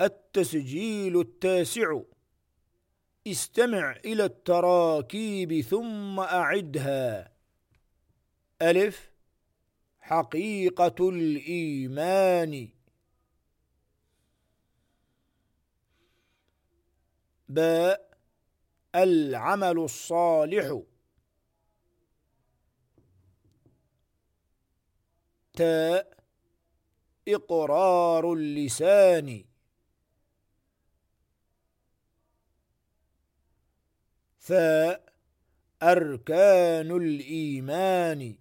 التسجيل التاسع. استمع إلى التراكيب ثم أعدها. ألف. حقيقة الإيمان. باء. العمل الصالح. تاء. إقرار اللسان. ثاء أركان الإيمان.